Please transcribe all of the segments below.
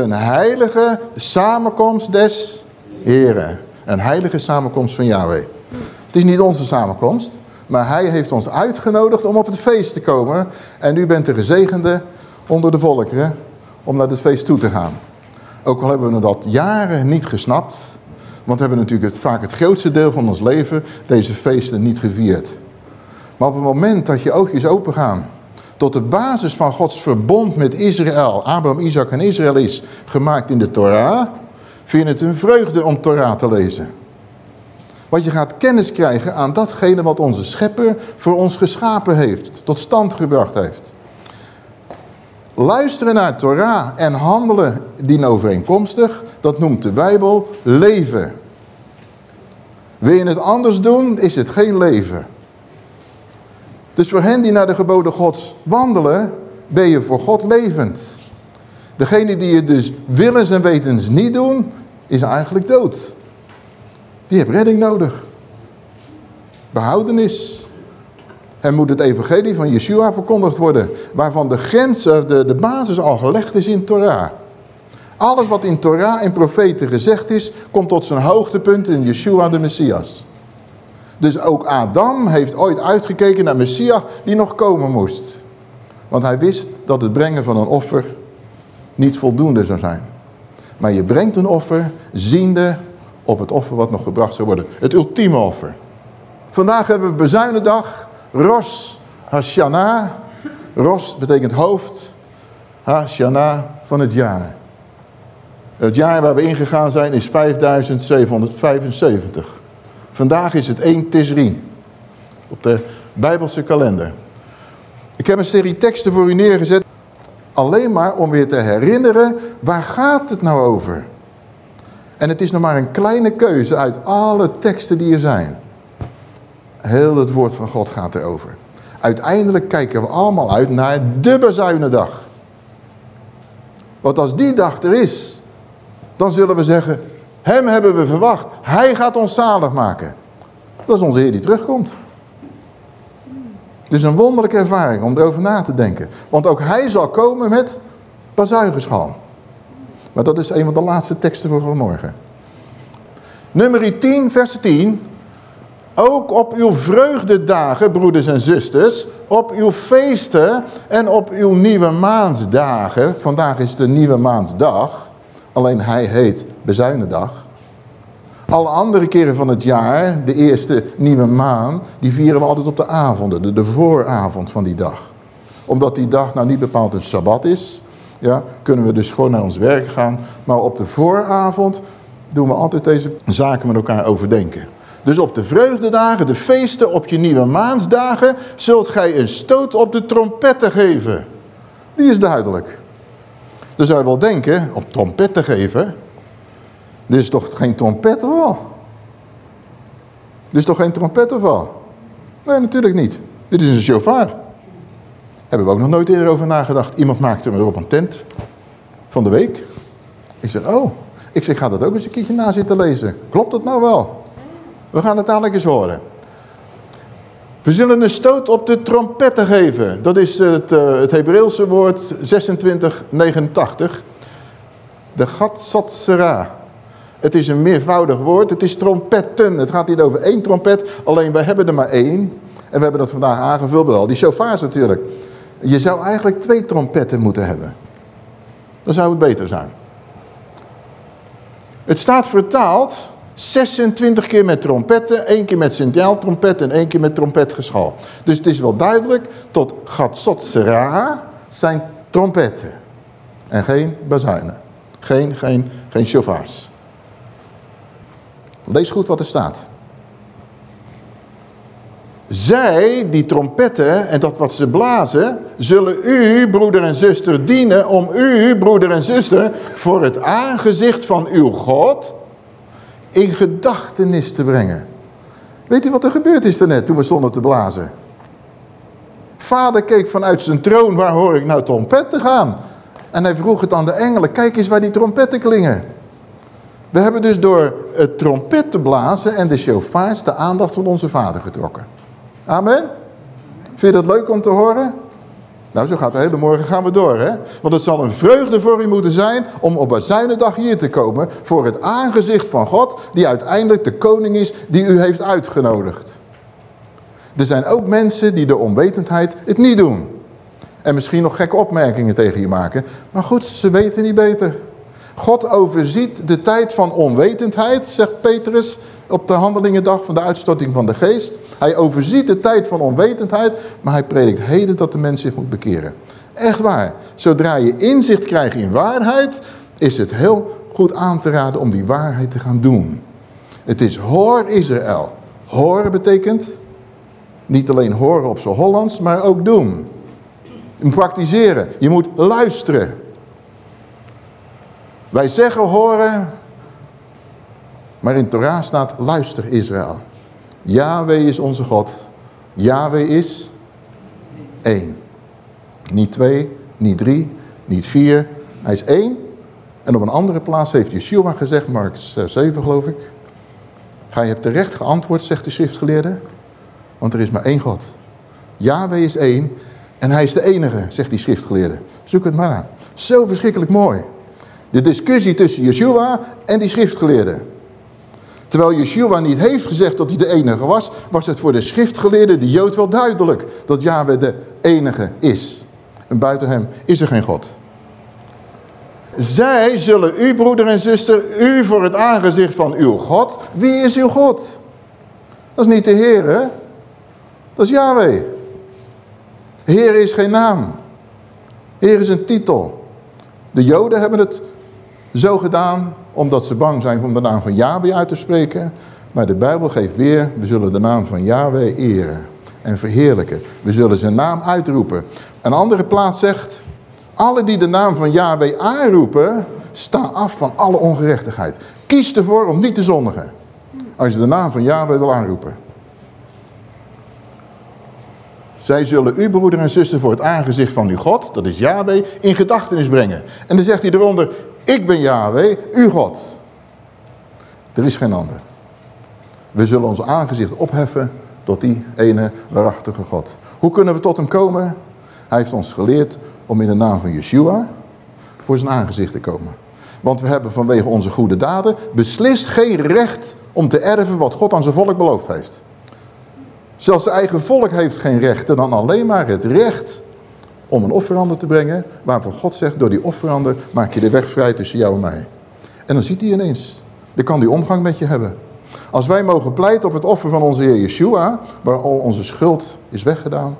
een heilige samenkomst des Heren. Een heilige samenkomst van Yahweh. Het is niet onze samenkomst, maar hij heeft ons uitgenodigd om op het feest te komen. En u bent de gezegende onder de volkeren om naar het feest toe te gaan. Ook al hebben we dat jaren niet gesnapt, want we hebben natuurlijk vaak het grootste deel van ons leven deze feesten niet gevierd. Maar op het moment dat je oogjes open gaan tot de basis van Gods verbond met Israël, Abraham, Isaac en Israël is gemaakt in de Torah, vind je het een vreugde om Torah te lezen. Want je gaat kennis krijgen aan datgene wat onze schepper voor ons geschapen heeft, tot stand gebracht heeft. Luisteren naar Torah en handelen dienovereenkomstig, dat noemt de Bijbel leven. Wil je het anders doen, is het geen leven. Dus voor hen die naar de geboden gods wandelen, ben je voor God levend. Degene die het dus willens en wetens niet doen, is eigenlijk dood. Die heeft redding nodig. Behoudenis. En moet het evangelie van Yeshua verkondigd worden. Waarvan de grens, de, de basis al gelegd is in Torah. Alles wat in Torah en profeten gezegd is, komt tot zijn hoogtepunt in Yeshua de Messias. Dus ook Adam heeft ooit uitgekeken naar Messias die nog komen moest. Want hij wist dat het brengen van een offer niet voldoende zou zijn. Maar je brengt een offer ziende op het offer wat nog gebracht zou worden. Het ultieme offer. Vandaag hebben we bezuinendag, Ros Hashanah. Ros betekent hoofd, Hashanah van het jaar. Het jaar waar we ingegaan zijn is 5775. Vandaag is het 1 Tisri. Op de Bijbelse kalender. Ik heb een serie teksten voor u neergezet. Alleen maar om weer te herinneren, waar gaat het nou over? En het is nog maar een kleine keuze uit alle teksten die er zijn. Heel het woord van God gaat erover. Uiteindelijk kijken we allemaal uit naar de bezuinendag. Want als die dag er is, dan zullen we zeggen, hem hebben we verwacht. Hij gaat ons zalig maken. Dat is onze Heer die terugkomt. Het is een wonderlijke ervaring om erover na te denken. Want ook hij zal komen met bazuigenschal. Maar dat is een van de laatste teksten voor vanmorgen. Nummer 10, vers 10. Ook op uw vreugdedagen, broeders en zusters, op uw feesten en op uw nieuwe maansdagen. Vandaag is de nieuwe maansdag. Alleen hij heet bezuinendag. Alle andere keren van het jaar, de eerste nieuwe maan, die vieren we altijd op de avonden, de, vooravond van die dag. Omdat die dag nou niet bepaald een sabbat is, ja, kunnen we dus gewoon naar ons werk gaan. Maar op de vooravond doen we altijd deze zaken met elkaar overdenken. Dus op de vreugdedagen, de feesten, op je nieuwe maansdagen, zult gij een stoot op de trompetten geven. Die is duidelijk. Dan zou je wel denken, op trompetten geven. Dit is toch geen trompet of wel? Dit is toch geen trompet of wel? Nee, natuurlijk niet. Dit is een chauffeur. Hebben we ook nog nooit eerder over nagedacht. Iemand maakte me erop een tent van de week. Ik zeg, oh. Ik zeg, ga dat ook eens een keertje na zitten lezen. Klopt dat nou wel? We gaan het dadelijk eens horen. We zullen een stoot op de trompetten geven. Dat is het, uh, het Hebreeuwse woord 2689. De Gatsatsera. Het is een meervoudig woord. Het is trompetten. Het gaat niet over één trompet. Alleen wij hebben er maar één. En we hebben dat vandaag aangevuld met al die chauffeurs natuurlijk. Je zou eigenlijk twee trompetten moeten hebben. Dan zou het beter zijn. Het staat vertaald 26 keer met trompetten, één keer met signaal-trompet en één keer met trompetgeschal. Dus het is wel duidelijk, tot Gatsotsera zijn trompetten. En geen bazuinen. Geen, geen, geen chauffeurs. Lees goed wat er staat. Zij, die trompetten en dat wat ze blazen, zullen u, broeder en zuster, dienen om u, broeder en zuster, voor het aangezicht van uw God in gedachtenis te brengen. Weet u wat er gebeurd is daarnet toen we stonden te blazen? Vader keek vanuit zijn troon, waar hoor ik nou trompetten gaan? En hij vroeg het aan de engelen, kijk eens waar die trompetten klingen. We hebben dus door het trompet te blazen en de chauffeurs de aandacht van onze vader getrokken. Amen. Vind je dat leuk om te horen? Nou, zo gaat de hele morgen gaan we door, hè? Want het zal een vreugde voor u moeten zijn om op een dag hier te komen voor het aangezicht van God, die uiteindelijk de koning is die u heeft uitgenodigd. Er zijn ook mensen die de onwetendheid het niet doen. En misschien nog gekke opmerkingen tegen je maken. Maar goed, ze weten niet beter. God overziet de tijd van onwetendheid, zegt Petrus op de handelingendag van de uitstorting van de geest. Hij overziet de tijd van onwetendheid, maar hij predikt heden dat de mens zich moet bekeren. Echt waar. Zodra je inzicht krijgt in waarheid, is het heel goed aan te raden om die waarheid te gaan doen. Het is hoor Israël. Horen betekent niet alleen horen op zijn Hollands, maar ook doen. Praktiseren. Je moet luisteren. Wij zeggen horen, maar in Torah staat luister Israël. Yahweh is onze God. Yahweh is één. Niet twee, niet drie, niet vier. Hij is één. En op een andere plaats heeft Yeshua gezegd, Mark 7 geloof ik. Ga je terecht geantwoord, zegt de schriftgeleerde. Want er is maar één God. Yahweh is één en hij is de enige, zegt die schriftgeleerde. Zoek het maar aan. Zo verschrikkelijk mooi. De discussie tussen Yeshua en die schriftgeleerde. Terwijl Yeshua niet heeft gezegd dat hij de enige was, was het voor de schriftgeleerde, de Jood, wel duidelijk dat Yahweh de enige is. En buiten hem is er geen God. Zij zullen u, broeder en zuster, u voor het aangezicht van uw God. Wie is uw God? Dat is niet de Heer? Dat is Yahweh. Heer is geen naam. Heer is een titel. De Joden hebben het zo gedaan omdat ze bang zijn om de naam van Yahweh uit te spreken. Maar de Bijbel geeft weer, we zullen de naam van Yahweh eren en verheerlijken. We zullen zijn naam uitroepen. Een andere plaats zegt, alle die de naam van Yahweh aanroepen, sta af van alle ongerechtigheid. Kies ervoor om niet te zondigen. Als je de naam van Yahweh wil aanroepen. Zij zullen uw broeder en zuster voor het aangezicht van uw God, dat is Yahweh, in gedachtenis brengen. En dan zegt hij eronder, ik ben Yahweh, uw God. Er is geen ander. We zullen ons aangezicht opheffen tot die ene waarachtige God. Hoe kunnen we tot hem komen? Hij heeft ons geleerd om in de naam van Yeshua voor zijn aangezicht te komen. Want we hebben vanwege onze goede daden beslist geen recht om te erven wat God aan zijn volk beloofd heeft. Zelfs zijn eigen volk heeft geen rechten dan alleen maar het recht om een offerander te brengen, waarvan God zegt, door die offerander maak je de weg vrij tussen jou en mij. En dan ziet hij ineens, dan kan die omgang met je hebben. Als wij mogen pleiten op het offer van onze Heer Yeshua, waar al onze schuld is weggedaan,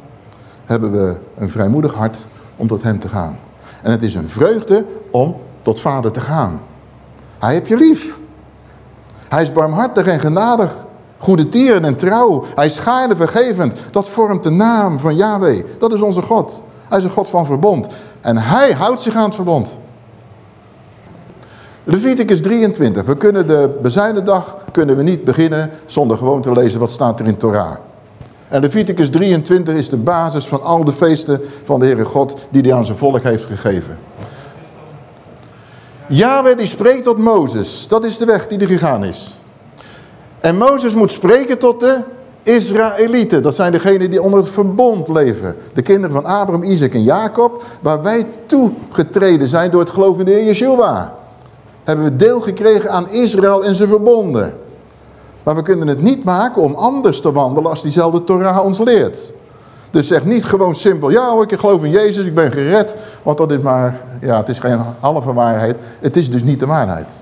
hebben we een vrijmoedig hart om tot hem te gaan. En het is een vreugde om tot vader te gaan. Hij heeft je lief. Hij is barmhartig en genadig. Goede tieren en trouw. Hij is gaarne vergevend. Dat vormt de naam van Yahweh. Dat is onze God. Hij is een God van verbond. En hij houdt zich aan het verbond. Leviticus 23. We kunnen de bezuinendag kunnen we niet beginnen zonder gewoon te lezen wat staat er in Torah. En Leviticus 23 is de basis van al de feesten van de Heere God die hij aan zijn volk heeft gegeven. Yahweh die spreekt tot Mozes. Dat is de weg die er gegaan is. En Mozes moet spreken tot de Israëlieten. Dat zijn degenen die onder het verbond leven. De kinderen van Abraham, Isaac en Jacob. Waar wij toegetreden zijn door het geloof in de Heer Yeshua. Hebben we deel gekregen aan Israël en zijn verbonden. Maar we kunnen het niet maken om anders te wandelen als diezelfde Torah ons leert. Dus zeg niet gewoon simpel, ja ik geloof in Jezus, ik ben gered. Want dat is maar, ja het is geen halve waarheid. Het is dus niet de waarheid.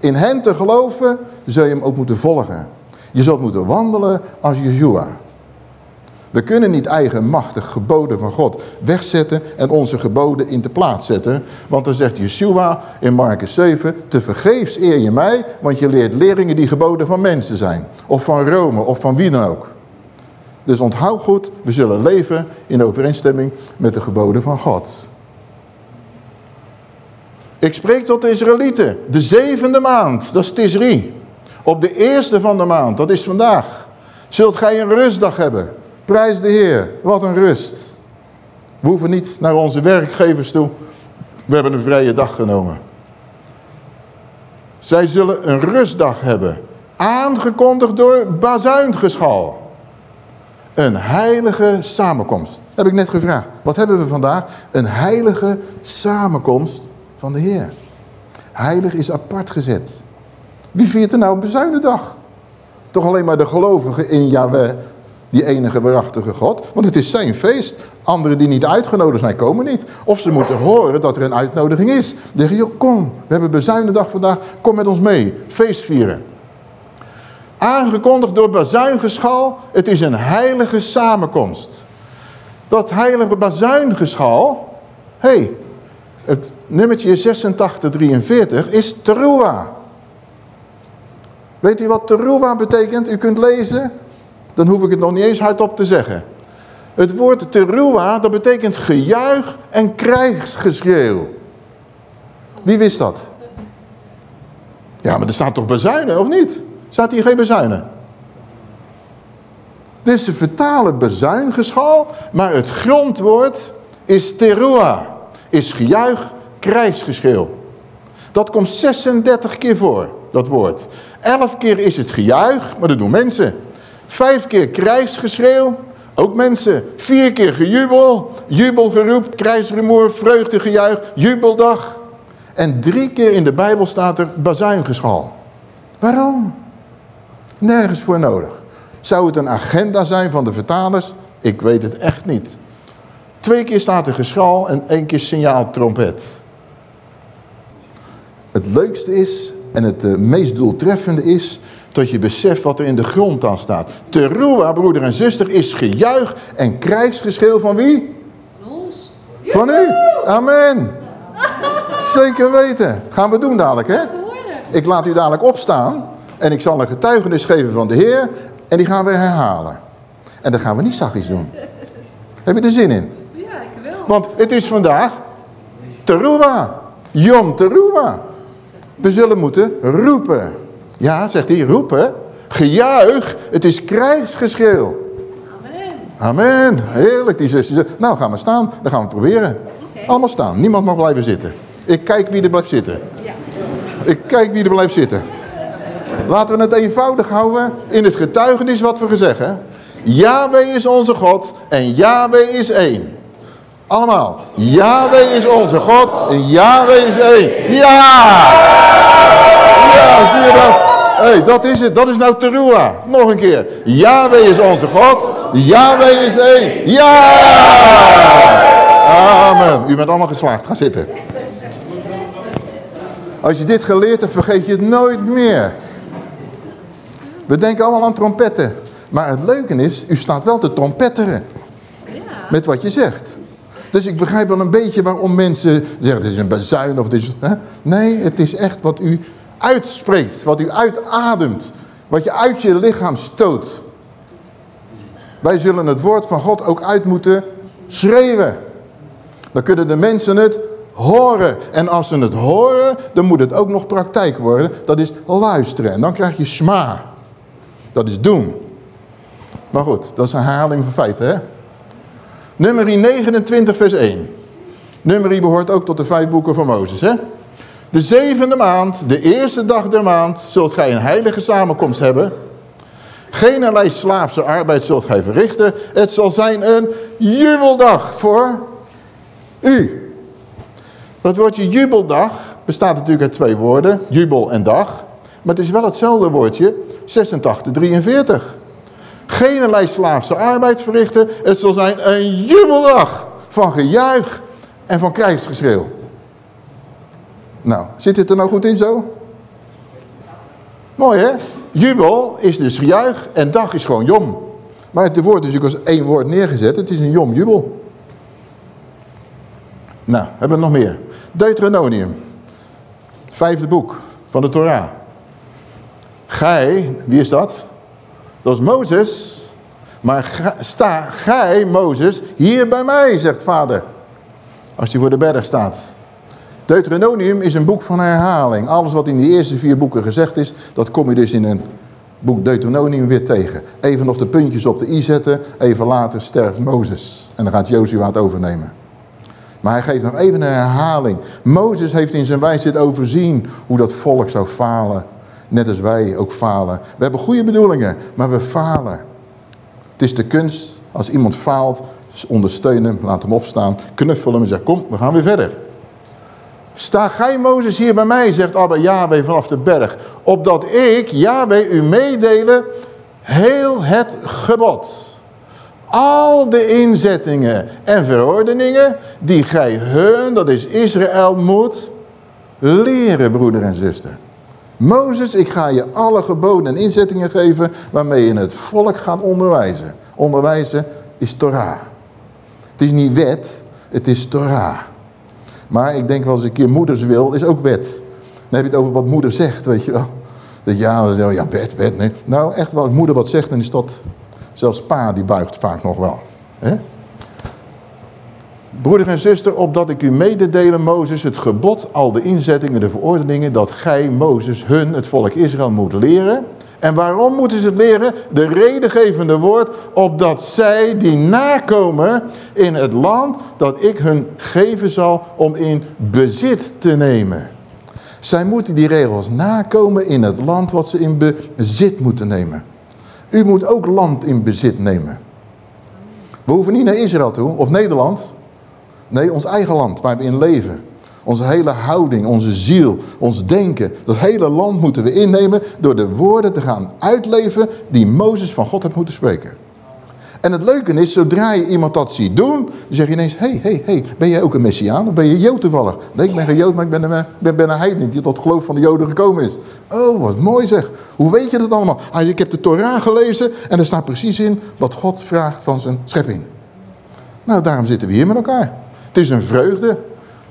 In hen te geloven, zul je hem ook moeten volgen. Je zult moeten wandelen als Yeshua. We kunnen niet eigenmachtig geboden van God wegzetten en onze geboden in de plaats zetten. Want dan zegt Yeshua in Marcus 7, te vergeefs eer je mij, want je leert leringen die geboden van mensen zijn. Of van Rome, of van wie dan ook. Dus onthoud goed, we zullen leven in overeenstemming met de geboden van God. Ik spreek tot de Israëlieten. De zevende maand, dat is Tisri. Op de eerste van de maand, dat is vandaag. Zult gij een rustdag hebben. Prijs de Heer. Wat een rust. We hoeven niet naar onze werkgevers toe. We hebben een vrije dag genomen. Zij zullen een rustdag hebben. Aangekondigd door bazuingeschal. Een heilige samenkomst. Heb ik net gevraagd. Wat hebben we vandaag? Een heilige samenkomst van de Heer. Heilig is apart gezet. Wie viert er nou bezuinendag? Toch alleen maar de gelovigen in Yahweh, die enige waarachtige God. Want het is zijn feest. Anderen die niet uitgenodigd zijn, komen niet. Of ze moeten horen dat er een uitnodiging is. Dan zeggen, joh, kom, we hebben bezuinendag vandaag, kom met ons mee. Feest vieren. Aangekondigd door bazuingeschal, het is een heilige samenkomst. Dat heilige bazuingeschal, hé, hey, het nummertje 8643 is teruah. Weet u wat teruah betekent? U kunt lezen, dan hoef ik het nog niet eens hardop te zeggen. Het woord teruah, dat betekent gejuich en krijgsgeschreeuw. Wie wist dat? Ja, maar er staat toch bezuinen, of niet? Staat hier geen bezuinen? Dus ze vertalen bezuingeschal, maar het grondwoord is teruah. Is gejuich, krijgsgeschreeuw. Dat komt 36 keer voor, dat woord. Elf keer is het gejuich, maar dat doen mensen. Vijf keer krijgsgeschreeuw, ook mensen. Vier keer gejubel, jubelgeroep, krijgsrumoer, vreugdegejuich, jubeldag. En drie keer in de Bijbel staat er bazuingeschal. Waarom? Nergens voor nodig. Zou het een agenda zijn van de vertalers? Ik weet het echt niet. Twee keer staat er geschal en één keer signaal trompet. Het leukste is en het uh, meest doeltreffende is dat je beseft wat er in de grond aan staat. Teruah, broeder en zuster, is gejuich en krijgsgeschil van wie? Van ons. Van u. Amen. Zeker weten. Gaan we doen dadelijk, hè? Ik laat u dadelijk opstaan en ik zal een getuigenis geven van de Heer en die gaan we herhalen. En dat gaan we niet zachtjes doen. Heb je er zin in? Ja, ik wel. Want het is vandaag Teruah. Yom Teruah. We zullen moeten roepen. Ja, zegt hij, roepen. Gejuich, het is krijgsgeschreeuw. Amen. Amen. Heerlijk, die zusjes. Nou, gaan we staan. Dan gaan we het proberen. Allemaal staan. Niemand mag blijven zitten. Ik kijk wie er blijft zitten. Ja. Ik kijk wie er blijft zitten. Laten we het eenvoudig houden in het getuigenis wat we gezegd hebben. Yahweh is onze God en Yahweh is één. Allemaal. Yahweh is onze God en Yahweh is één. Ja! Ja, zie je dat? hey, dat is het. Dat is nou Teruah. Nog een keer. Yahweh is onze God. Yahweh is één. Ja! Amen. U bent allemaal geslaagd. Ga zitten. Als je dit geleerd hebt, vergeet je het nooit meer. We denken allemaal aan trompetten. Maar het leuke is, u staat wel te trompetteren. Met wat je zegt. Dus ik begrijp wel een beetje waarom mensen zeggen, het is een bazuin of dit is... Hè? Nee, het is echt wat u uitspreekt, wat u uitademt. Wat je uit je lichaam stoot. Wij zullen het woord van God ook uit moeten schreeuwen. Dan kunnen de mensen het horen. En als ze het horen, dan moet het ook nog praktijk worden. Dat is luisteren. En dan krijg je sma. Dat is doen. Maar goed, dat is een herhaling van feiten, hè? Nummerie 29 vers 1. Nummerie behoort ook tot de vijf boeken van Mozes, hè? De zevende maand, de eerste dag der maand, zult gij een heilige samenkomst hebben. Geen allerlei slaafse arbeid zult gij verrichten. Het zal zijn een jubeldag voor u. Dat woordje jubeldag bestaat natuurlijk uit twee woorden. Jubel en dag. Maar het is wel hetzelfde woordje. 86, 43. Geen allerlei slaafse arbeid verrichten. Het zal zijn een jubeldag van gejuich en van krijgsgeschreeuw. Nou, zit het er nou goed in zo? Mooi hè? Jubel is dus gejuich en dag is gewoon jom. Maar het woord is natuurlijk als één woord neergezet. Het is een jom jubel. Nou, hebben we nog meer. Deuteronomium. Vijfde boek van de Torah. Gij, wie is dat? Dat is Mozes. Maar sta gij, Mozes, hier bij mij, zegt vader. Als hij voor de berg staat. Deuteronomium is een boek van herhaling. Alles wat in de eerste vier boeken gezegd is, dat kom je dus in een boek Deuteronomium weer tegen. Even nog de puntjes op de i zetten, even later sterft Mozes. En dan gaat Jozua het overnemen. Maar hij geeft nog even een herhaling. Mozes heeft in zijn wijsheid overzien hoe dat volk zou falen. Net als wij ook falen. We hebben goede bedoelingen, maar we falen. Het is de kunst, als iemand faalt, ondersteun hem, laat hem opstaan, knuffel hem en zeg, kom, we gaan weer verder. Sta gij, Mozes, hier bij mij, zegt Abba Yahweh vanaf de berg, opdat ik, Yahweh, u meedelen heel het gebod. Al de inzettingen en verordeningen die gij hun, dat is Israël, moet leren, broeder en zuster. Mozes, ik ga je alle geboden en inzettingen geven waarmee je het volk gaat onderwijzen. Onderwijzen is Torah. Het is niet wet, het is Torah. Maar ik denk wel eens een keer moeders wil, is ook wet. Dan heb je het over wat moeder zegt, weet je wel. Dat ja, ja, wet, wet, nee. Nou, echt wel, moeder wat zegt, dan is dat... Zelfs pa, die buigt vaak nog wel. Hè? Broeder en zuster, opdat ik u mededelen, Mozes, het gebod, al de inzettingen, de verordeningen, dat gij, Mozes, hun, het volk Israël, moet leren. En waarom moeten ze het leren? De redengevende woord, opdat zij die nakomen in het land dat ik hun geven zal om in bezit te nemen. Zij moeten die regels nakomen in het land wat ze in bezit moeten nemen. U moet ook land in bezit nemen. We hoeven niet naar Israël toe of Nederland. Nee, ons eigen land waar we in leven. Onze hele houding, onze ziel, ons denken. Dat hele land moeten we innemen door de woorden te gaan uitleven die Mozes van God heeft moeten spreken. En het leuke is, zodra je iemand dat ziet doen, dan zeg je ineens, hé, hé, hé, ben jij ook een Messiaan? Of ben je Jood toevallig? Nee, ik ben geen Jood, maar ik ben een, ben, ben een heidin die tot geloof van de Joden gekomen is. Oh, wat mooi zeg. Hoe weet je dat allemaal? Ah, ik heb de Torah gelezen en er staat precies in wat God vraagt van zijn schepping. Nou, daarom zitten we hier met elkaar. Het is een vreugde.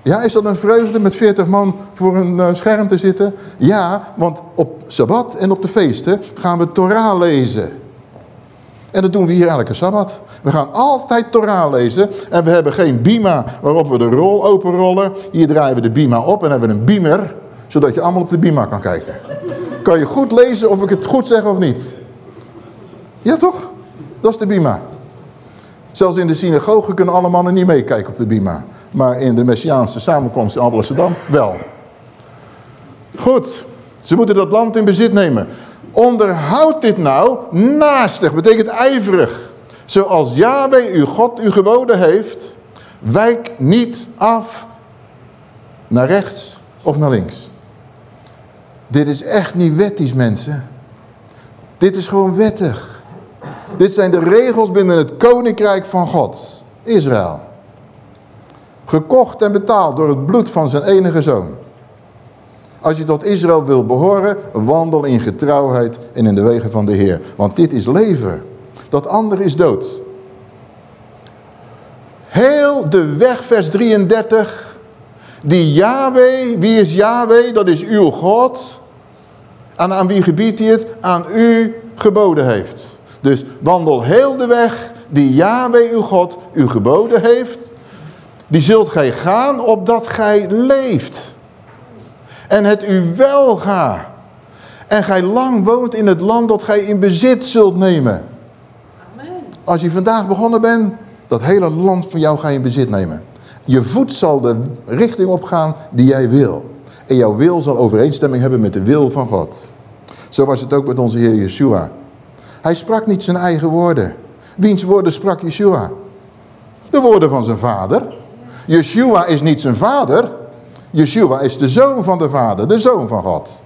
Ja, is dat een vreugde met 40 man voor een uh, scherm te zitten? Ja, want op Sabbat en op de feesten gaan we Torah lezen. En dat doen we hier elke Sabbat. We gaan altijd Torah lezen. En we hebben geen bima waarop we de rol openrollen. Hier draaien we de bima op en hebben een beamer. Zodat je allemaal op de bima kan kijken. Kan je goed lezen of ik het goed zeg of niet? Ja toch? Dat is de bima. Zelfs in de synagoge kunnen alle mannen niet meekijken op de bima. Maar in de Messiaanse samenkomst in Amsterdam wel. Goed, ze moeten dat land in bezit nemen. Onderhoud dit nou naastig, betekent ijverig. Zoals Yahweh uw God u geboden heeft, wijk niet af naar rechts of naar links. Dit is echt niet wettisch mensen. Dit is gewoon wettig. Dit zijn de regels binnen het koninkrijk van God, Israël. Gekocht en betaald door het bloed van zijn enige zoon. Als je tot Israël wil behoren, wandel in getrouwheid en in de wegen van de Heer. Want dit is leven. Dat andere is dood. Heel de weg, vers 33. Die Yahweh, wie is Yahweh? Dat is uw God. En aan wie gebiedt hij het? Aan u geboden heeft. Dus wandel heel de weg die Yahweh uw God u geboden heeft. Die zult gij gaan opdat gij leeft en het u wel gaat. En gij lang woont in het land dat gij in bezit zult nemen. Amen. Als je vandaag begonnen bent, dat hele land van jou ga je in bezit nemen. Je voet zal de richting opgaan die jij wil. En jouw wil zal overeenstemming hebben met de wil van God. Zo was het ook met onze Heer Yeshua. Hij sprak niet zijn eigen woorden. Wiens woorden sprak Yeshua? De woorden van zijn vader. Yeshua is niet zijn vader, Yeshua is de zoon van de vader, de zoon van God.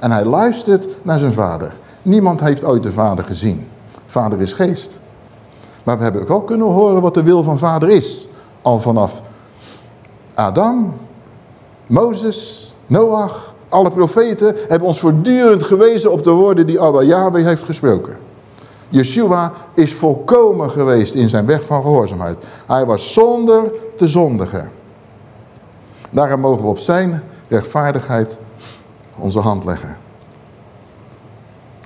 En hij luistert naar zijn vader. Niemand heeft ooit de vader gezien. Vader is geest. Maar we hebben ook wel kunnen horen wat de wil van vader is. Al vanaf Adam, Mozes, Noach, alle profeten hebben ons voortdurend gewezen op de woorden die Abba Yahweh heeft gesproken. Yeshua is volkomen geweest in zijn weg van gehoorzaamheid. Hij was zonder te zondigen. Daarom mogen we op zijn rechtvaardigheid onze hand leggen.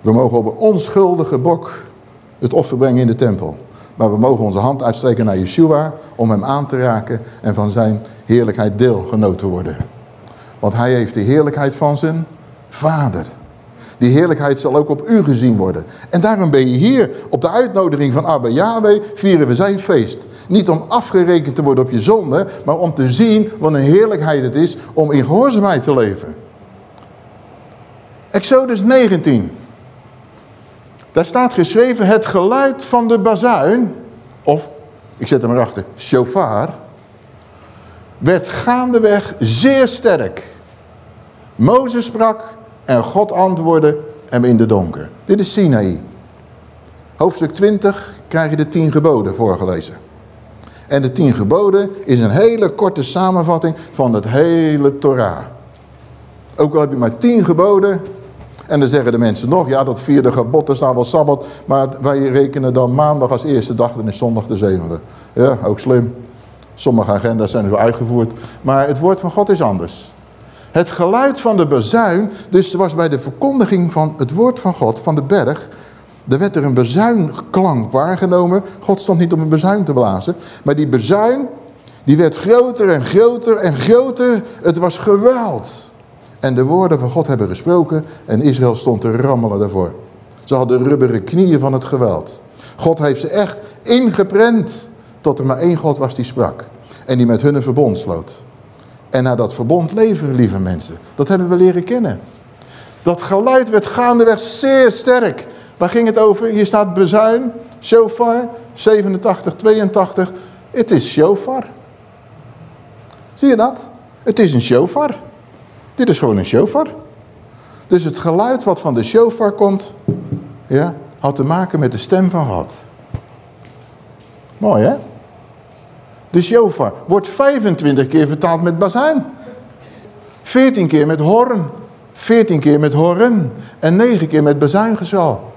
We mogen op een onschuldige bok het offer brengen in de tempel. Maar we mogen onze hand uitsteken naar Yeshua om hem aan te raken en van zijn heerlijkheid deelgenoot te worden. Want hij heeft de heerlijkheid van zijn vader. Die heerlijkheid zal ook op u gezien worden. En daarom ben je hier op de uitnodiging van Abba Yahweh, vieren we zijn feest. Niet om afgerekend te worden op je zonde, maar om te zien wat een heerlijkheid het is om in gehoorzaamheid te leven. Exodus 19. Daar staat geschreven het geluid van de bazuin, of ik zet hem erachter, shofar, werd gaandeweg zeer sterk. Mozes sprak en God antwoordde hem in de donker. Dit is Sinaï. Hoofdstuk 20 krijg je de tien geboden voorgelezen. En de tien geboden is een hele korte samenvatting van het hele Torah. Ook al heb je maar tien geboden. En dan zeggen de mensen nog, ja dat vierde gebod, er staat wel Sabbat. Maar wij rekenen dan maandag als eerste dag en is zondag de zevende. Ja, ook slim. Sommige agenda's zijn nu uitgevoerd. Maar het woord van God is anders. Het geluid van de bezuin, dus was bij de verkondiging van het woord van God, van de berg, er werd er een bezuinklank waargenomen. God stond niet om een bezuin te blazen. Maar die bezuin, die werd groter en groter en groter. Het was geweld. En de woorden van God hebben gesproken en Israël stond te rammelen daarvoor. Ze hadden rubberen knieën van het geweld. God heeft ze echt ingeprent tot er maar één God was die sprak. En die met hun een verbond sloot. En naar dat verbond leven, lieve mensen. Dat hebben we leren kennen. Dat geluid werd gaandeweg zeer sterk. Waar ging het over? Hier staat bezuin, shofar, 87, 82. Het is shofar. Zie je dat? Het is een shofar. Dit is gewoon een shofar. Dus het geluid wat van de shofar komt, ja, had te maken met de stem van God. Mooi hè? De shofar wordt 25 keer vertaald met bazuin. 14 keer met hoorn. 14 keer met horen. En 9 keer met bazuingezal.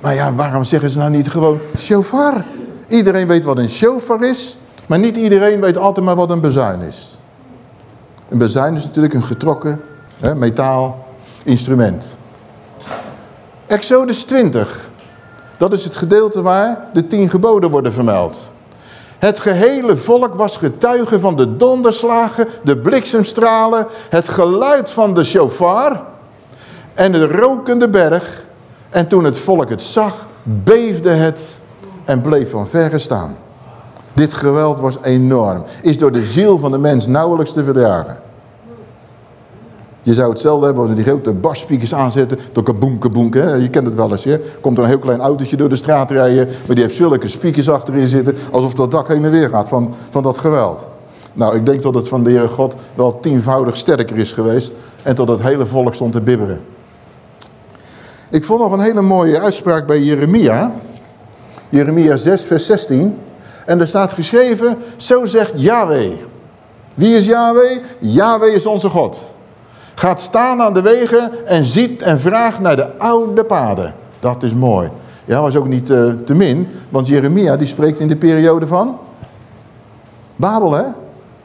Maar ja, waarom zeggen ze nou niet gewoon shofar? Iedereen weet wat een shofar is. Maar niet iedereen weet altijd maar wat een bezuin is. Een bezuin is natuurlijk een getrokken hè, metaal instrument. Exodus 20. Dat is het gedeelte waar de tien geboden worden vermeld. Het gehele volk was getuige van de donderslagen, de bliksemstralen, het geluid van de shofar en de rokende berg. En toen het volk het zag, beefde het en bleef van verre staan. Dit geweld was enorm. Is door de ziel van de mens nauwelijks te verdragen. Je zou hetzelfde hebben als die grote basspeakers aanzetten. Door kaboem, kaboem. Hè? Je kent het wel eens. Hè? Komt er een heel klein autootje door de straat rijden. Maar die heeft zulke speakers achterin zitten. Alsof dat dak heen en weer gaat van, van dat geweld. Nou, ik denk dat het van de Heere God wel tienvoudig sterker is geweest. En tot het hele volk stond te bibberen. Ik vond nog een hele mooie uitspraak bij Jeremia. Jeremia 6 vers 16. En daar staat geschreven, zo zegt Yahweh. Wie is Yahweh? Yahweh is onze God. Gaat staan aan de wegen en ziet en vraagt naar de oude paden. Dat is mooi. Ja, was ook niet uh, te min, want Jeremia die spreekt in de periode van Babel, hè?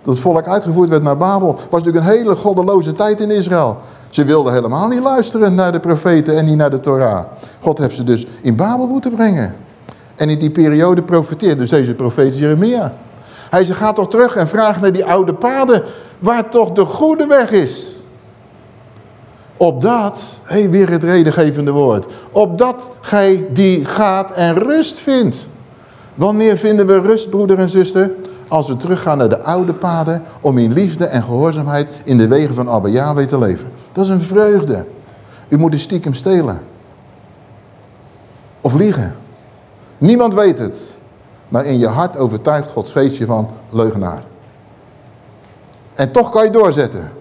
Dat het volk uitgevoerd werd naar Babel. was natuurlijk een hele goddeloze tijd in Israël. Ze wilden helemaal niet luisteren naar de profeten en niet naar de Torah. God heeft ze dus in Babel moeten brengen. En in die periode profeteert dus deze profeet Jeremia. Hij zegt, ga toch terug en vraag naar die oude paden, waar toch de goede weg is. Opdat, hé, hey, weer het redengevende woord. Opdat gij die gaat en rust vindt. Wanneer vinden we rust, broeder en zuster? Als we teruggaan naar de oude paden om in liefde en gehoorzaamheid in de wegen van Abba Yahweh te leven. Dat is een vreugde. U moet de stiekem stelen. Of liegen. Niemand weet het. Maar in je hart overtuigt Gods geest je van leugenaar. En toch kan je doorzetten.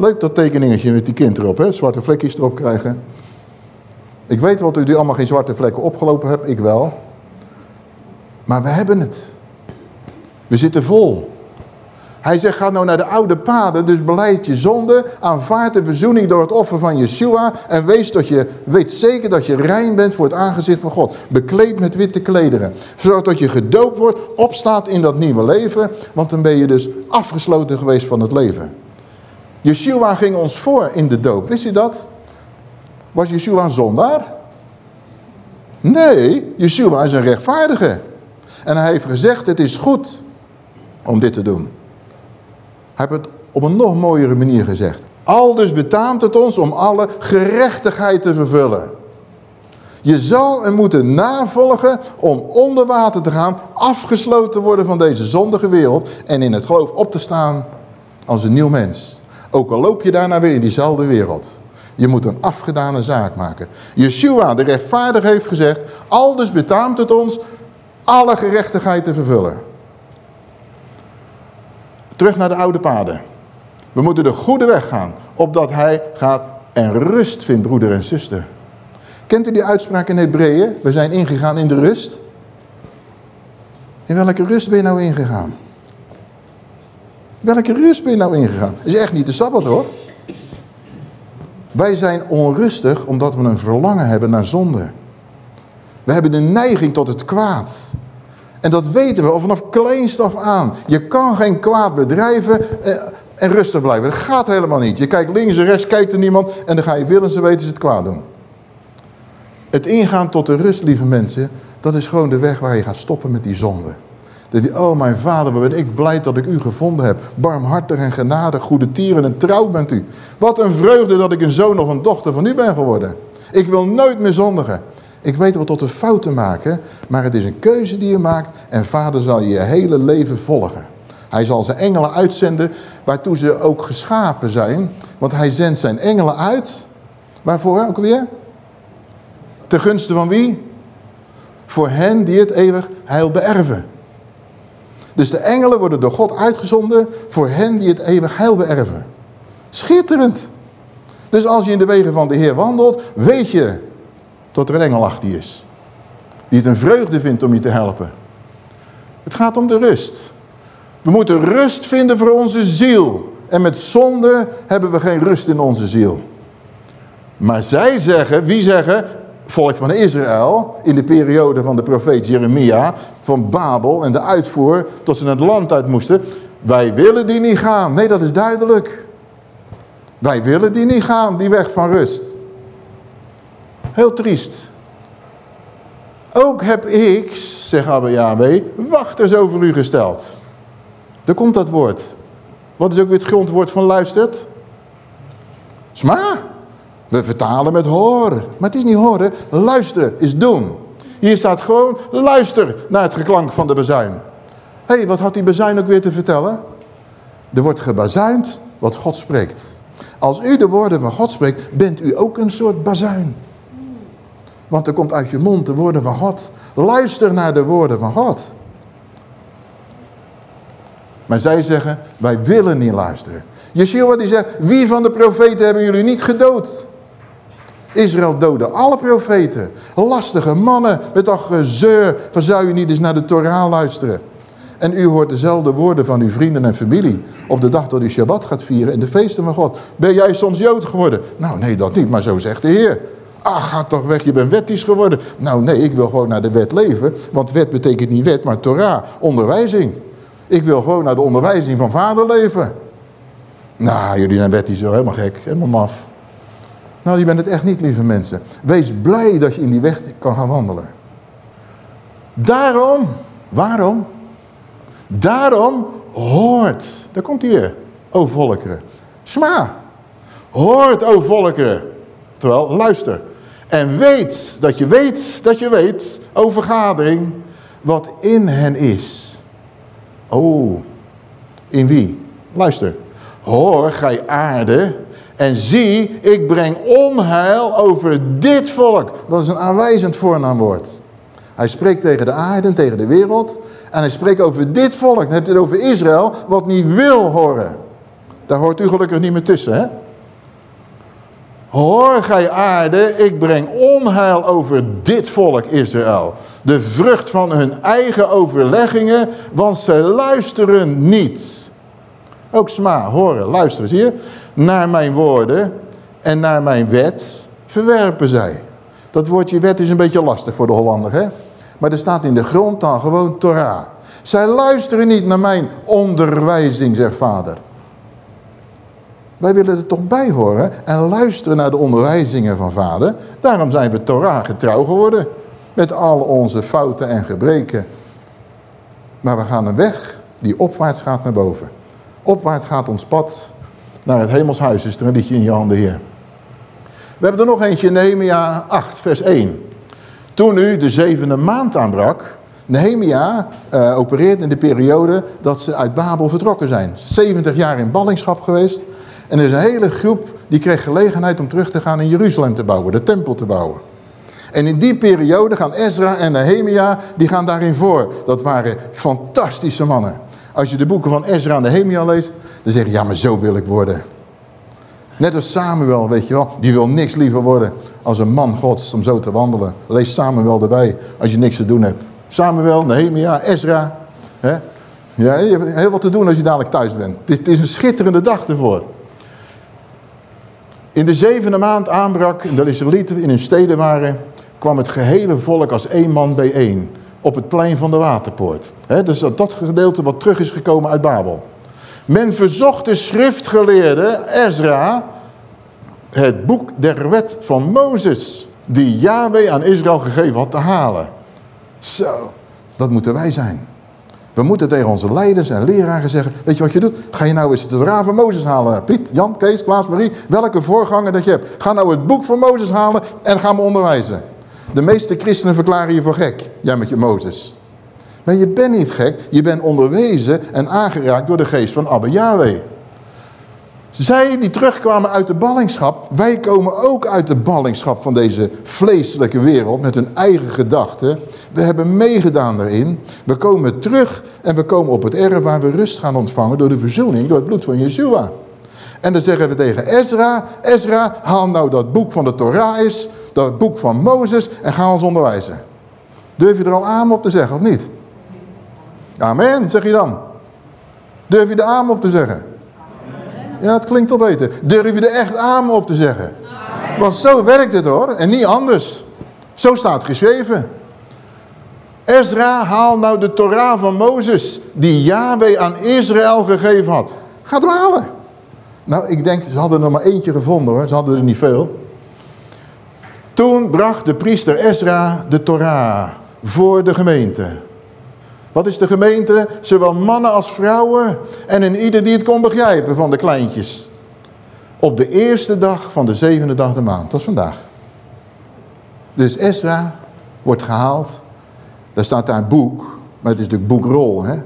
Leuk dat tekeningetje met die kind erop, hè? zwarte vlekjes erop krijgen. Ik weet wat u allemaal geen zwarte vlekken opgelopen hebt, ik wel. Maar we hebben het. We zitten vol. Hij zegt, ga nou naar de oude paden, dus beleid je zonde, aanvaard de verzoening door het offer van Yeshua en wees dat je, weet zeker dat je rein bent voor het aangezicht van God. Bekleed met witte klederen, zodat je gedoopt wordt, opstaat in dat nieuwe leven, want dan ben je dus afgesloten geweest van het leven. Yeshua ging ons voor in de doop. Wist u dat? Was Yeshua een zondaar? Nee, Yeshua is een rechtvaardige. En hij heeft gezegd, het is goed om dit te doen. Hij heeft het op een nog mooiere manier gezegd. Al dus betaamt het ons om alle gerechtigheid te vervullen. Je zal en moeten navolgen om onder water te gaan, afgesloten te worden van deze zondige wereld en in het geloof op te staan als een nieuw mens. Ook al loop je daarna weer in diezelfde wereld. Je moet een afgedane zaak maken. Yeshua, de rechtvaardige, heeft gezegd... Aldus betaamt het ons alle gerechtigheid te vervullen. Terug naar de oude paden. We moeten de goede weg gaan. Opdat hij gaat en rust vindt, broeder en zuster. Kent u die uitspraak in Hebreeën? We zijn ingegaan in de rust. In welke rust ben je nou ingegaan? Welke rust ben je nou ingegaan? Is echt niet de Sabbat hoor. Wij zijn onrustig omdat we een verlangen hebben naar zonde. We hebben de neiging tot het kwaad. En dat weten we al vanaf kleinstaf aan. Je kan geen kwaad bedrijven eh, en rustig blijven. Dat gaat helemaal niet. Je kijkt links en rechts, kijkt er niemand en dan ga je willens en weten ze het kwaad doen. Het ingaan tot de rust, lieve mensen, dat is gewoon de weg waar je gaat stoppen met die zonde. Dat je, oh mijn vader, wat ben ik blij dat ik u gevonden heb. Barmhartig en genadig, goede tieren en trouw bent u. Wat een vreugde dat ik een zoon of een dochter van u ben geworden. Ik wil nooit meer zondigen. Ik weet wel tot de fouten maken, maar het is een keuze die je maakt en vader zal je je hele leven volgen. Hij zal zijn engelen uitzenden waartoe ze ook geschapen zijn. Want hij zendt zijn engelen uit. Waarvoor ook weer? Ten gunste van wie? Voor hen die het eeuwig heil beërven. Dus de engelen worden door God uitgezonden voor hen die het eeuwig heil beërven. Schitterend. Dus als je in de wegen van de Heer wandelt, weet je dat er een engel achter je is. Die het een vreugde vindt om je te helpen. Het gaat om de rust. We moeten rust vinden voor onze ziel. En met zonde hebben we geen rust in onze ziel. Maar zij zeggen, wie zeggen, volk van Israël, in de periode van de profeet Jeremia, van Babel en de uitvoer, tot ze naar het land uit moesten. Wij willen die niet gaan. Nee, dat is duidelijk. Wij willen die niet gaan, die weg van rust. Heel triest. Ook heb ik, zegt Abba Yahweh, wachters over u gesteld. Daar komt dat woord. Wat is ook weer het grondwoord van luistert? Sma. We vertalen met horen. Maar het is niet horen. Luisteren is doen. Hier staat gewoon, luister naar het geklank van de bazuin. Hé, hey, wat had die bazuin ook weer te vertellen? Er wordt gebazuind wat God spreekt. Als u de woorden van God spreekt, bent u ook een soort bazuin. Want er komt uit je mond de woorden van God. Luister naar de woorden van God. Maar zij zeggen, wij willen niet luisteren. Yeshua die zegt, wie van de profeten hebben jullie niet gedood? Israël doodde alle profeten. Lastige mannen met al gezeur. Van zou je niet eens naar de Torah luisteren? En u hoort dezelfde woorden van uw vrienden en familie. Op de dag dat u Shabbat gaat vieren en de feesten van God. Ben jij soms Jood geworden? Nou nee, dat niet, maar zo zegt de Heer. Ah, ga toch weg, je bent wettisch geworden. Nou nee, ik wil gewoon naar de wet leven. Want wet betekent niet wet, maar Torah, onderwijzing. Ik wil gewoon naar de onderwijzing van vader leven. Nou, jullie zijn wettisch helemaal gek, helemaal maf. Nou, je bent het echt niet, lieve mensen. Wees blij dat je in die weg kan gaan wandelen. Daarom, waarom? Daarom hoort, daar komt hij weer, o volkeren. Sma, hoort, o volkeren. Terwijl, luister. En weet dat je weet dat je weet, o vergadering, wat in hen is. Oh, in wie? Luister. Hoor, gij aarde, en zie, ik breng onheil over dit volk. Dat is een aanwijzend voornaamwoord. Hij spreekt tegen de aarde, tegen de wereld. En hij spreekt over dit volk. Dan heeft het over Israël, wat niet wil horen. Daar hoort u gelukkig niet meer tussen, hè? Hoor gij aarde, ik breng onheil over dit volk Israël. De vrucht van hun eigen overleggingen, want ze luisteren niet. Ook sma, horen, luisteren, zie je? Naar mijn woorden en naar mijn wet verwerpen zij. Dat woordje wet is een beetje lastig voor de Hollander, hè? Maar er staat in de grondtaal gewoon Torah. Zij luisteren niet naar mijn onderwijzing, zegt vader. Wij willen er toch bij horen en luisteren naar de onderwijzingen van vader. Daarom zijn we Torah getrouw geworden. Met al onze fouten en gebreken. Maar we gaan een weg die opwaarts gaat naar boven. Opwaarts gaat ons pad naar het hemelshuis. Is er een liedje in je handen, Heer. We hebben er nog eentje Nehemia 8, vers 1. Toen nu de zevende maand aanbrak... Nehemia uh, opereert in de periode dat ze uit Babel vertrokken zijn. 70 jaar in ballingschap geweest. En er is een hele groep die kreeg gelegenheid om terug te gaan in Jeruzalem te bouwen, de tempel te bouwen. En in die periode gaan Ezra en Nehemia, die gaan daarin voor. Dat waren fantastische mannen. Als je de boeken van Ezra en Nehemia leest, dan zeg je, ja maar zo wil ik worden. Net als Samuel, weet je wel, die wil niks liever worden als een man gods om zo te wandelen. Lees Samuel erbij als je niks te doen hebt. Samuel, Nehemia, Ezra. Hè? Ja, je hebt heel wat te doen als je dadelijk thuis bent. Het is een schitterende dag ervoor. In de zevende maand aanbrak, en de Israëlieten in hun steden waren, kwam het gehele volk als één man bijeen op het plein van de waterpoort. Dus dat, dat gedeelte wat terug is gekomen uit Babel. Men verzocht de schriftgeleerde Ezra het boek der wet van Mozes, die Yahweh aan Israël gegeven had te halen. Zo, dat moeten wij zijn. We moeten tegen onze leiders en leraren zeggen, weet je wat je doet? Ga je nou eens de raaf van Mozes halen. Piet, Jan, Kees, Klaas, Marie, welke voorganger dat je hebt. Ga nou het boek van Mozes halen en ga me onderwijzen. De meeste christenen verklaren je voor gek, jij met je Mozes. Maar je bent niet gek, je bent onderwezen en aangeraakt door de geest van Abba Yahweh. Zij die terugkwamen uit de ballingschap, wij komen ook uit de ballingschap van deze vleeselijke wereld met hun eigen gedachten. We hebben meegedaan erin. We komen terug en we komen op het erf waar we rust gaan ontvangen door de verzoening, door het bloed van Yeshua. En dan zeggen we tegen Ezra, Ezra, haal nou dat boek van de Torah is, dat boek van Mozes en ga ons onderwijzen. Durf je er al aan op te zeggen of niet? Amen, zeg je dan. Durf je er aan op te zeggen? Ja, het klinkt al beter. Durf je er echt aan op te zeggen? Want zo werkt het hoor, en niet anders. Zo staat geschreven. Ezra, haal nou de Torah van Mozes, die Yahweh aan Israël gegeven had. Ga het halen. Nou, ik denk, ze hadden er maar eentje gevonden hoor, ze hadden er niet veel. Toen bracht de priester Ezra de Torah voor de gemeente. Wat is de gemeente? Zowel mannen als vrouwen en in ieder die het kon begrijpen van de kleintjes. Op de eerste dag van de zevende dag de maand, dat is vandaag. Dus Ezra wordt gehaald. Daar staat daar boek, maar het is natuurlijk boekrol. Hè?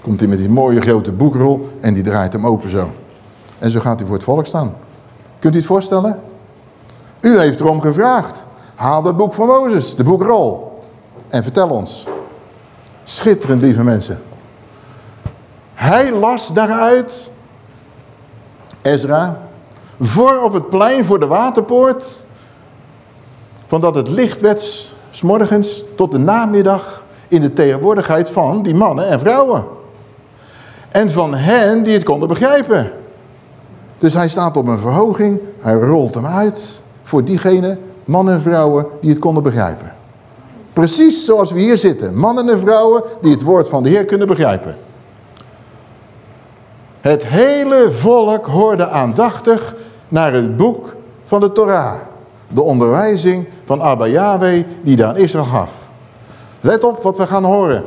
Komt hij met die mooie grote boekrol en die draait hem open zo. En zo gaat hij voor het volk staan. Kunt u het voorstellen? U heeft erom gevraagd. Haal dat boek van Mozes, de boekrol. En vertel ons. Schitterend, lieve mensen. Hij las daaruit, Ezra, voor op het plein voor de waterpoort, van dat het licht werd, s morgens tot de namiddag, in de tegenwoordigheid van die mannen en vrouwen. En van hen die het konden begrijpen. Dus hij staat op een verhoging, hij rolt hem uit voor diegenen, mannen en vrouwen, die het konden begrijpen. Precies zoals we hier zitten. Mannen en vrouwen die het woord van de Heer kunnen begrijpen. Het hele volk hoorde aandachtig naar het boek van de Torah. De onderwijzing van Abba Yahweh die daar Israël gaf. Let op wat we gaan horen.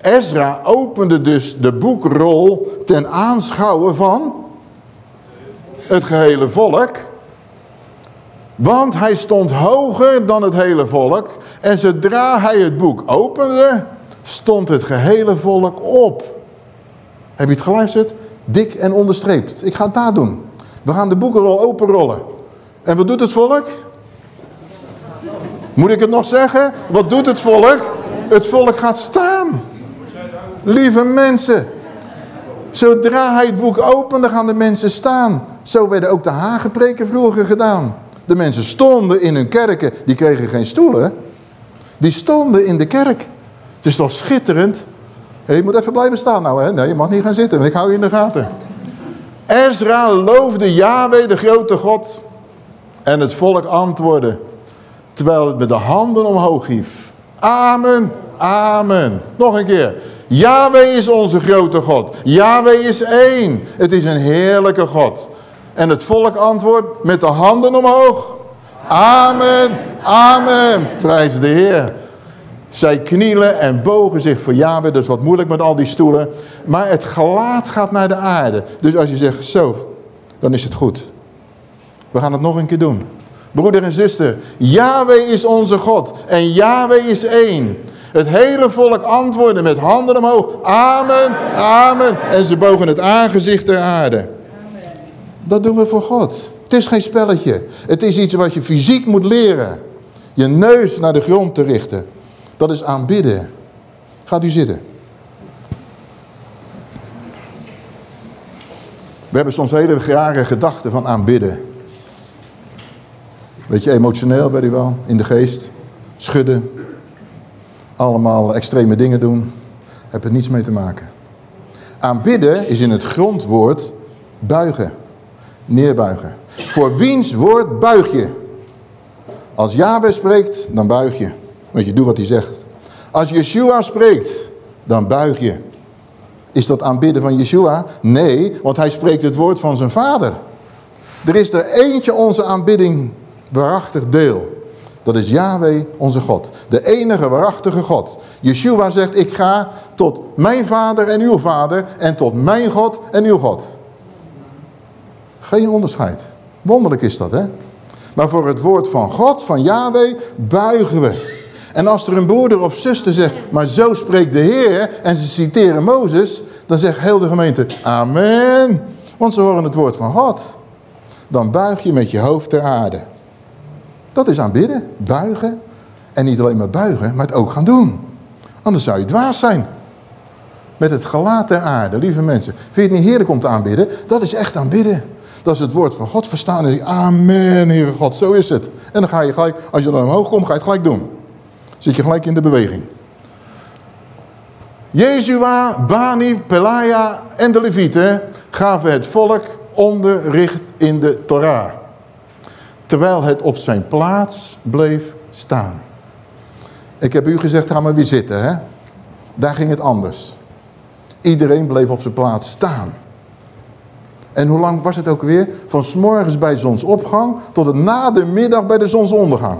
Ezra opende dus de boekrol ten aanschouwen van het gehele volk. Want hij stond hoger dan het hele volk. En zodra hij het boek opende, stond het gehele volk op. Heb je het geluisterd? Dik en onderstreept. Ik ga het nadoen. We gaan de boekenrol openrollen. En wat doet het volk? Moet ik het nog zeggen? Wat doet het volk? Het volk gaat staan. Lieve mensen. Zodra hij het boek opende, gaan de mensen staan. Zo werden ook de hagepreken vroeger gedaan. De mensen stonden in hun kerken. Die kregen geen stoelen. Die stonden in de kerk. Het is toch schitterend. je moet even blijven staan nou. Hè? Nee, je mag niet gaan zitten. Ik hou je in de gaten. Ezra loofde Yahweh, de grote God. En het volk antwoordde. Terwijl het met de handen omhoog hief. Amen, amen. Nog een keer. Yahweh is onze grote God. Yahweh is één. Het is een heerlijke God. En het volk antwoordt met de handen omhoog. Amen, amen. Prijs de Heer. Zij knielen en bogen zich voor Yahweh. Dat is wat moeilijk met al die stoelen. Maar het gelaat gaat naar de aarde. Dus als je zegt zo, dan is het goed. We gaan het nog een keer doen. Broeder en zuster, Yahweh is onze God. En Yahweh is één. Het hele volk antwoordde met handen omhoog. Amen, amen. En ze bogen het aangezicht ter aarde. Dat doen we voor God. Het is geen spelletje. Het is iets wat je fysiek moet leren. Je neus naar de grond te richten. Dat is aanbidden. Gaat u zitten. We hebben soms hele rare gedachten van aanbidden. Weet je, emotioneel ben je wel, in de geest. Schudden. Allemaal extreme dingen doen. Heb er niets mee te maken. Aanbidden is in het grondwoord buigen. Neerbuigen. Voor wiens woord buig je? Als Yahweh spreekt, dan buig je. Want je doet wat hij zegt. Als Yeshua spreekt, dan buig je. Is dat aanbidden van Yeshua? Nee, want hij spreekt het woord van zijn vader. Er is er eentje onze aanbidding waarachtig deel. Dat is Yahweh, onze God. De enige waarachtige God. Yeshua zegt, ik ga tot mijn vader en uw vader en tot mijn God en uw God. Geen onderscheid. Wonderlijk is dat, hè? Maar voor het woord van God, van Yahweh, buigen we. En als er een broeder of zuster zegt, maar zo spreekt de Heer, en ze citeren Mozes, dan zegt heel de gemeente, amen. Want ze horen het woord van God. Dan buig je met je hoofd ter aarde. Dat is aanbidden, buigen. En niet alleen maar buigen, maar het ook gaan doen. Anders zou je dwaas zijn. Met het gelaat ter aarde, lieve mensen. Vind je het niet heerlijk om te aanbidden? Dat is echt aanbidden. Dat is het woord van God verstaan. En amen, Heere God, zo is het. En dan ga je gelijk, als je dan omhoog komt, ga je het gelijk doen. Zit je gelijk in de beweging. Jezua, Bani, Pelaja en de Levieten gaven het volk onderricht in de Torah. Terwijl het op zijn plaats bleef staan. Ik heb u gezegd, ga maar weer zitten. Hè? Daar ging het anders. Iedereen bleef op zijn plaats staan. En hoe lang was het ook weer? Van s morgens bij zonsopgang tot het na de middag bij de zonsondergang.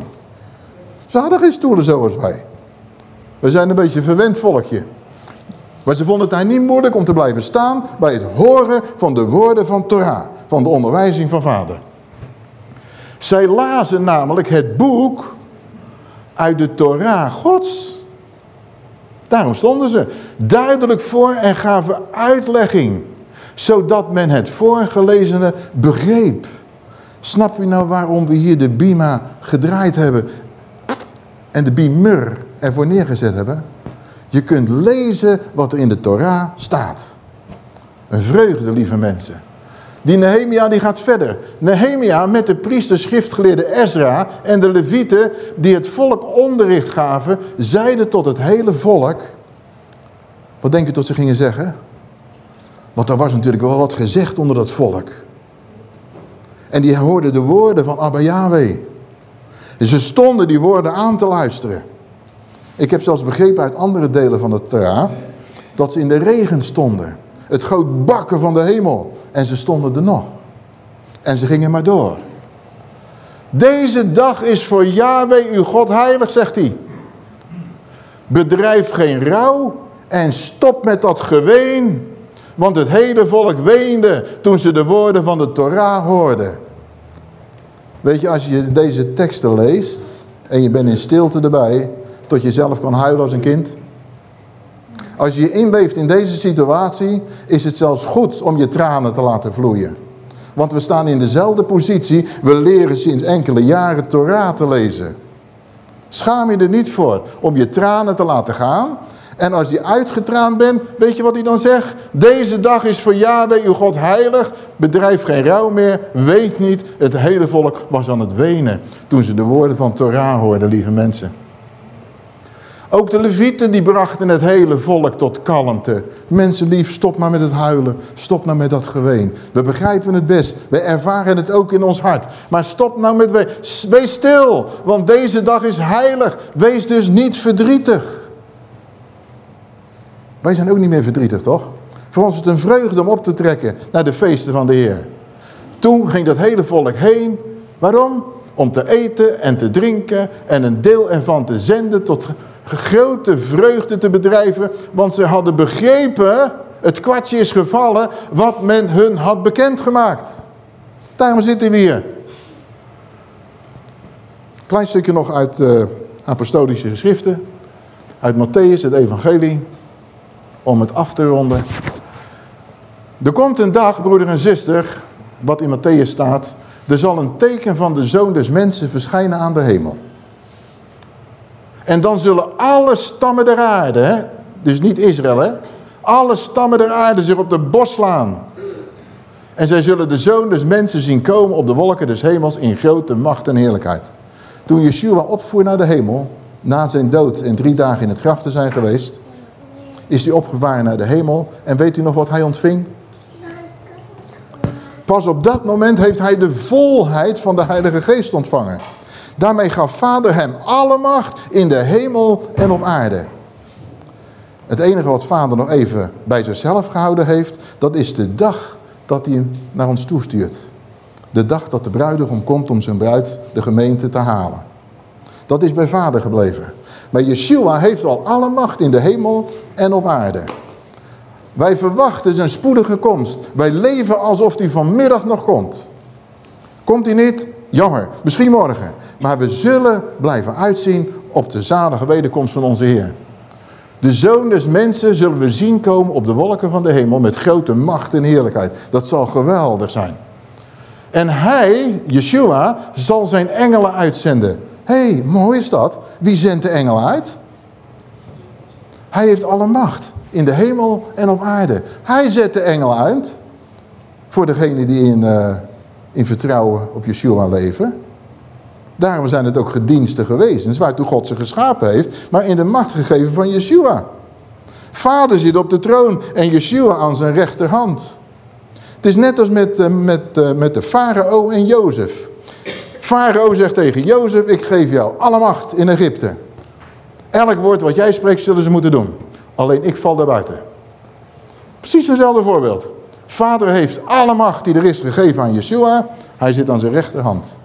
Ze hadden geen stoelen zoals wij. We zijn een beetje een verwend volkje. Maar ze vonden het daar niet moeilijk om te blijven staan bij het horen van de woorden van Torah. Van de onderwijzing van vader. Zij lazen namelijk het boek uit de Torah gods. Daarom stonden ze duidelijk voor en gaven uitlegging. Zodat men het voorgelezene begreep. Snap je nou waarom we hier de bima gedraaid hebben en de bimur ervoor neergezet hebben? Je kunt lezen wat er in de Torah staat. Een vreugde, lieve mensen. Die Nehemia die gaat verder. Nehemia met de priester schriftgeleerde Ezra en de levieten die het volk onderricht gaven, zeiden tot het hele volk. Wat denk je tot ze gingen zeggen? Want er was natuurlijk wel wat gezegd onder dat volk. En die hoorden de woorden van Abba Yahweh. Ze stonden die woorden aan te luisteren. Ik heb zelfs begrepen uit andere delen van het Torah dat ze in de regen stonden. Het goot bakken van de hemel. En ze stonden er nog. En ze gingen maar door. Deze dag is voor Yahweh uw God heilig, zegt hij. Bedrijf geen rouw en stop met dat geween. Want het hele volk weende toen ze de woorden van de Torah hoorden. Weet je, als je deze teksten leest en je bent in stilte erbij, tot je zelf kan huilen als een kind. Als je je inleeft in deze situatie, is het zelfs goed om je tranen te laten vloeien. Want we staan in dezelfde positie, we leren sinds enkele jaren Torah te lezen. Schaam je er niet voor om je tranen te laten gaan. En als je uitgetraand bent, weet je wat hij dan zegt? Deze dag is voor Yahweh, uw God, heilig. Bedrijf geen rouw meer. Weet niet, het hele volk was aan het wenen. Toen ze de woorden van Torah hoorden, lieve mensen. Ook de levieten die brachten het hele volk tot kalmte. Mensen lief, stop maar met het huilen. Stop nou met dat geween. We begrijpen het best. We ervaren het ook in ons hart. Maar stop nou met ween. Wees stil, want deze dag is heilig. Wees dus niet verdrietig. Wij zijn ook niet meer verdrietig, toch? Voor ons is het een vreugde om op te trekken naar de feesten van de Heer. Toen ging dat hele volk heen. Waarom? Om te eten en te drinken en een deel ervan te zenden tot grote vreugde te bedrijven. Want ze hadden begrepen, het kwartje is gevallen, wat men hun had bekendgemaakt. Daarom zitten we hier. Klein stukje nog uit uh, apostolische geschriften. Uit Matthäus, het evangelie om het af te ronden. Er komt een dag, broeder en zuster, wat in Matthäus staat. Er zal een teken van de Zoon des Mensen verschijnen aan de hemel. En dan zullen alle stammen der aarde, dus niet Israël, hè, alle stammen der aarde zich op de bos slaan. En zij zullen de Zoon des Mensen zien komen op de wolken des hemels in grote macht en heerlijkheid. Toen Yeshua opvoer naar de hemel, na zijn dood en drie dagen in het graf te zijn geweest, is hij opgevaren naar de hemel. En weet u nog wat hij ontving? Pas op dat moment heeft hij de volheid van de Heilige Geest ontvangen. Daarmee gaf Vader hem alle macht in de hemel en op aarde. Het enige wat Vader nog even bij zichzelf gehouden heeft, dat is de dag dat hij hem naar ons toestuurt. De dag dat de bruidegom komt om zijn bruid, de gemeente, te halen. Dat is bij Vader gebleven. Maar Yeshua heeft al alle macht in de hemel en op aarde. Wij verwachten zijn spoedige komst. Wij leven alsof hij vanmiddag nog komt. Komt hij niet? Jammer. Misschien morgen. Maar we zullen blijven uitzien op de zalige wederkomst van onze Heer. De zoon des mensen zullen we zien komen op de wolken van de hemel met grote macht en heerlijkheid. Dat zal geweldig zijn. En hij, Yeshua, zal zijn engelen uitzenden. Hé, hey, mooi is dat. Wie zendt de engelen uit? Hij heeft alle macht in de hemel en op aarde. Hij zet de engelen uit voor degenen die in, uh, in vertrouwen op Yeshua leven. Daarom zijn het ook gedienstige wezens waartoe God ze geschapen heeft, maar in de macht gegeven van Yeshua. Vader zit op de troon en Yeshua aan zijn rechterhand. Het is net als met, uh, met, uh, met de farao en Jozef. Farao zegt tegen Jozef, ik geef jou alle macht in Egypte. Elk woord wat jij spreekt zullen ze moeten doen. Alleen ik val daar buiten. Precies hetzelfde voorbeeld. Vader heeft alle macht die er is gegeven aan Yeshua. Hij zit aan zijn rechterhand.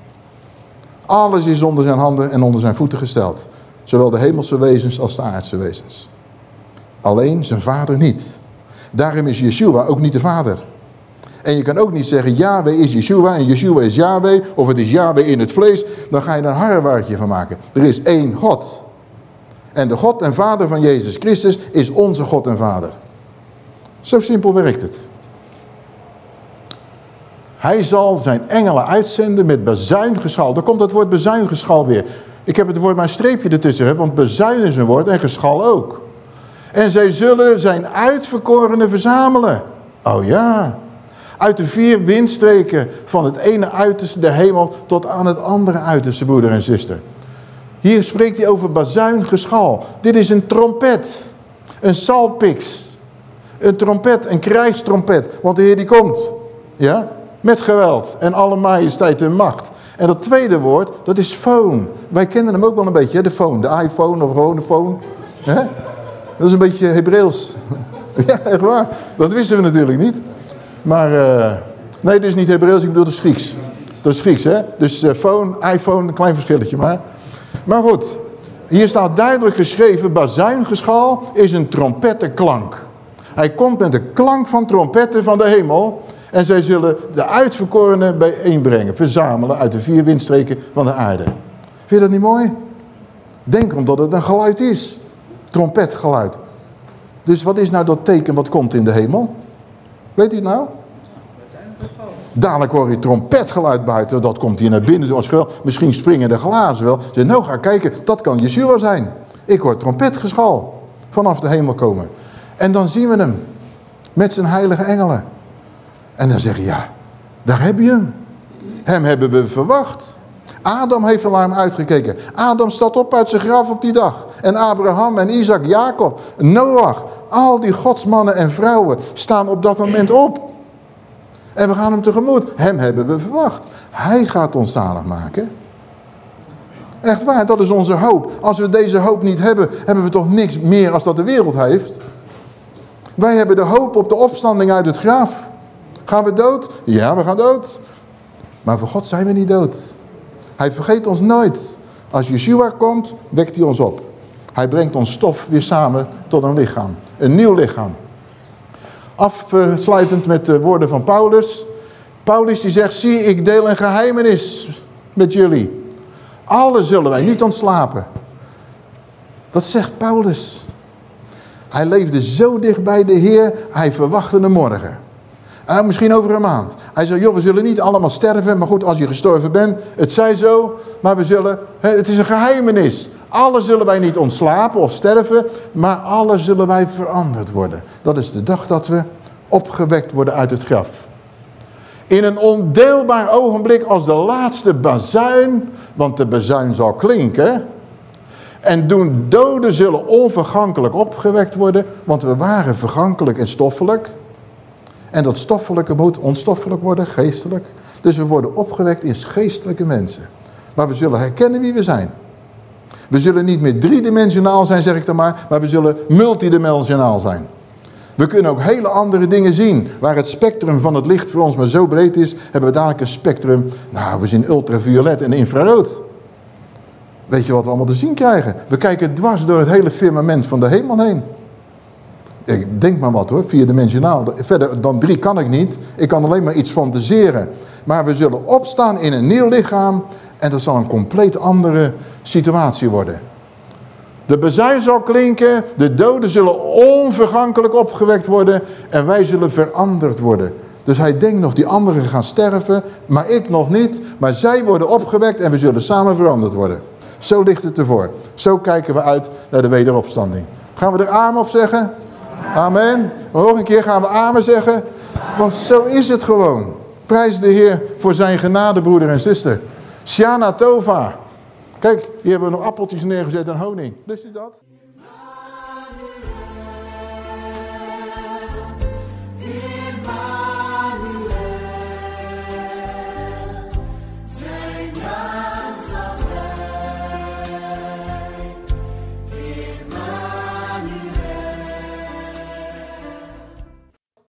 Alles is onder zijn handen en onder zijn voeten gesteld. Zowel de hemelse wezens als de aardse wezens. Alleen zijn vader niet. Daarom is Yeshua ook niet de vader. En je kan ook niet zeggen, Yahweh is Yeshua en Yeshua is Yahweh. Of het is Yahweh in het vlees. Dan ga je er een harrewaardje van maken. Er is één God. En de God en Vader van Jezus Christus is onze God en Vader. Zo simpel werkt het. Hij zal zijn engelen uitzenden met bezuingeschal. Daar komt het woord bezuingeschal weer. Ik heb het woord maar een streepje ertussen, want bezuin is een woord en geschal ook. En zij zullen zijn uitverkorenen verzamelen. Oh ja. Uit de vier windstreken van het ene uiterste der hemel tot aan het andere uiterste, broeder en zuster. Hier spreekt hij over bazuingeschal. Dit is een trompet. Een salpix. Een trompet, een krijgstrompet. Want de Heer die komt. Ja? Met geweld en alle majesteit en macht. En dat tweede woord, dat is phone. Wij kennen hem ook wel een beetje, hè? de phone. De iPhone of gewoon de phone. Dat is een beetje Hebreeuws. ja, echt waar. Dat wisten we natuurlijk niet. Maar, uh, nee, dit is niet Hebreeuws, ik bedoel de Grieks. Dat is Grieks, hè? Dus uh, phone, iPhone, een klein verschilletje maar. Maar goed, hier staat duidelijk geschreven, bazuingeschal is een trompettenklank. Hij komt met de klank van trompetten van de hemel. En zij zullen de uitverkorenen bijeenbrengen, verzamelen uit de vier windstreken van de aarde. Vind je dat niet mooi? Denk omdat het een geluid is. Trompetgeluid. Dus wat is nou dat teken wat komt in de hemel? Weet u het nou? Dadelijk hoor je trompetgeluid buiten. Dat komt hier naar binnen. Zoals Misschien springen de glazen wel. Zeg, nou ga kijken. Dat kan Yeshua zijn. Ik hoor trompetgeschal. Vanaf de hemel komen. En dan zien we hem. Met zijn heilige engelen. En dan zeg je ja. Daar heb je hem. Hem hebben we verwacht. Adam heeft al naar hem uitgekeken. Adam staat op uit zijn graf op die dag. En Abraham en Isaac, Jacob, Noach. Al die godsmannen en vrouwen staan op dat moment op. En we gaan hem tegemoet. Hem hebben we verwacht. Hij gaat ons zalig maken. Echt waar, dat is onze hoop. Als we deze hoop niet hebben, hebben we toch niks meer als dat de wereld heeft. Wij hebben de hoop op de opstanding uit het graf. Gaan we dood? Ja, we gaan dood. Maar voor God zijn we niet dood. Hij vergeet ons nooit. Als Yeshua komt, wekt hij ons op. Hij brengt ons stof weer samen tot een lichaam. Een nieuw lichaam. Afsluitend met de woorden van Paulus. Paulus die zegt, zie ik deel een geheimenis met jullie. Alle zullen wij niet ontslapen. Dat zegt Paulus. Hij leefde zo dicht bij de Heer, hij verwachtte de morgen. Uh, misschien over een maand. Hij zei, joh, we zullen niet allemaal sterven. Maar goed, als je gestorven bent, het zij zo. Maar we zullen, het is een geheimenis. Alle zullen wij niet ontslapen of sterven. Maar alle zullen wij veranderd worden. Dat is de dag dat we opgewekt worden uit het graf. In een ondeelbaar ogenblik als de laatste bazuin. Want de bazuin zal klinken. En doen doden zullen onvergankelijk opgewekt worden. Want we waren vergankelijk en stoffelijk. En dat stoffelijke moet onstoffelijk worden, geestelijk. Dus we worden opgewekt in geestelijke mensen. Maar we zullen herkennen wie we zijn. We zullen niet meer driedimensionaal zijn, zeg ik dan maar. Maar we zullen multidimensionaal zijn. We kunnen ook hele andere dingen zien. Waar het spectrum van het licht voor ons maar zo breed is, hebben we dadelijk een spectrum. Nou, we zien ultraviolet en infrarood. Weet je wat we allemaal te zien krijgen? We kijken dwars door het hele firmament van de hemel heen. Ik denk maar wat hoor, vierdimensionaal. Verder dan drie kan ik niet. Ik kan alleen maar iets fantaseren. Maar we zullen opstaan in een nieuw lichaam. En dat zal een compleet andere situatie worden. De bezuin zal klinken. De doden zullen onvergankelijk opgewekt worden. En wij zullen veranderd worden. Dus hij denkt nog, die anderen gaan sterven. Maar ik nog niet. Maar zij worden opgewekt en we zullen samen veranderd worden. Zo ligt het ervoor. Zo kijken we uit naar de wederopstanding. Gaan we er amen op zeggen? Amen. Nog een keer gaan we amen zeggen. Want zo is het gewoon. Prijs de Heer voor zijn genade, broeder en zuster. Shana Tova. Kijk, hier hebben we nog appeltjes neergezet en honing. Lust u dat?